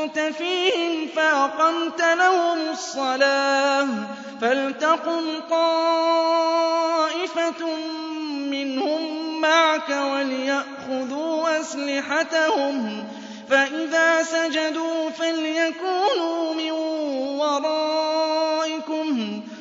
كنت فيهم فأقمت لهم الصلاة فلتقم طائفة منهم معك وليأخذوا أسلحتهم فإذا سجدوا فليكونوا من ورائهم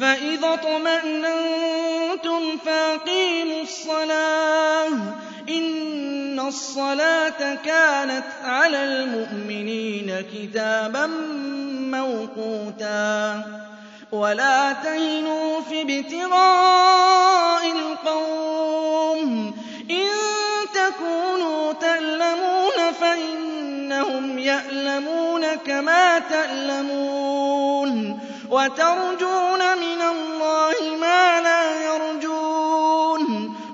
فإذا طمأننتم فاقيموا الصلاة إن الصلاة كانت على المؤمنين كتابا موقوتا ولا تهنوا في ابتغاء القوم إن تكونوا تألمون فإنهم يألمون كما تألمون وترجون من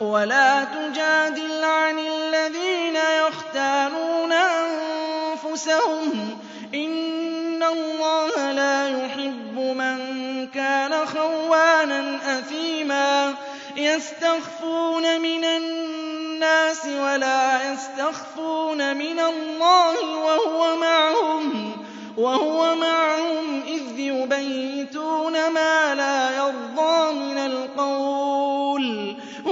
ولا تجادل عن الذين يختارون أنفسهم. إن الله لا يحب من كان خوانا أثيما. يستخفون من الناس ولا يستخفون من الله وهو معهم. وهو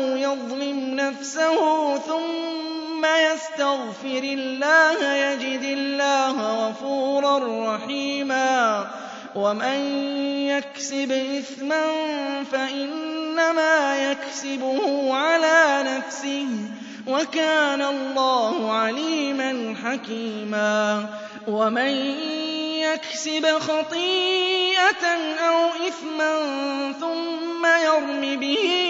أو يظلم نفسه ثم يستغفر الله يجد الله غفورا رحيما ومن يكسب إثما فإنما يكسبه على نفسه وكان الله عليما حكيما ومن يكسب خطيئة أو إثما ثم يرمي به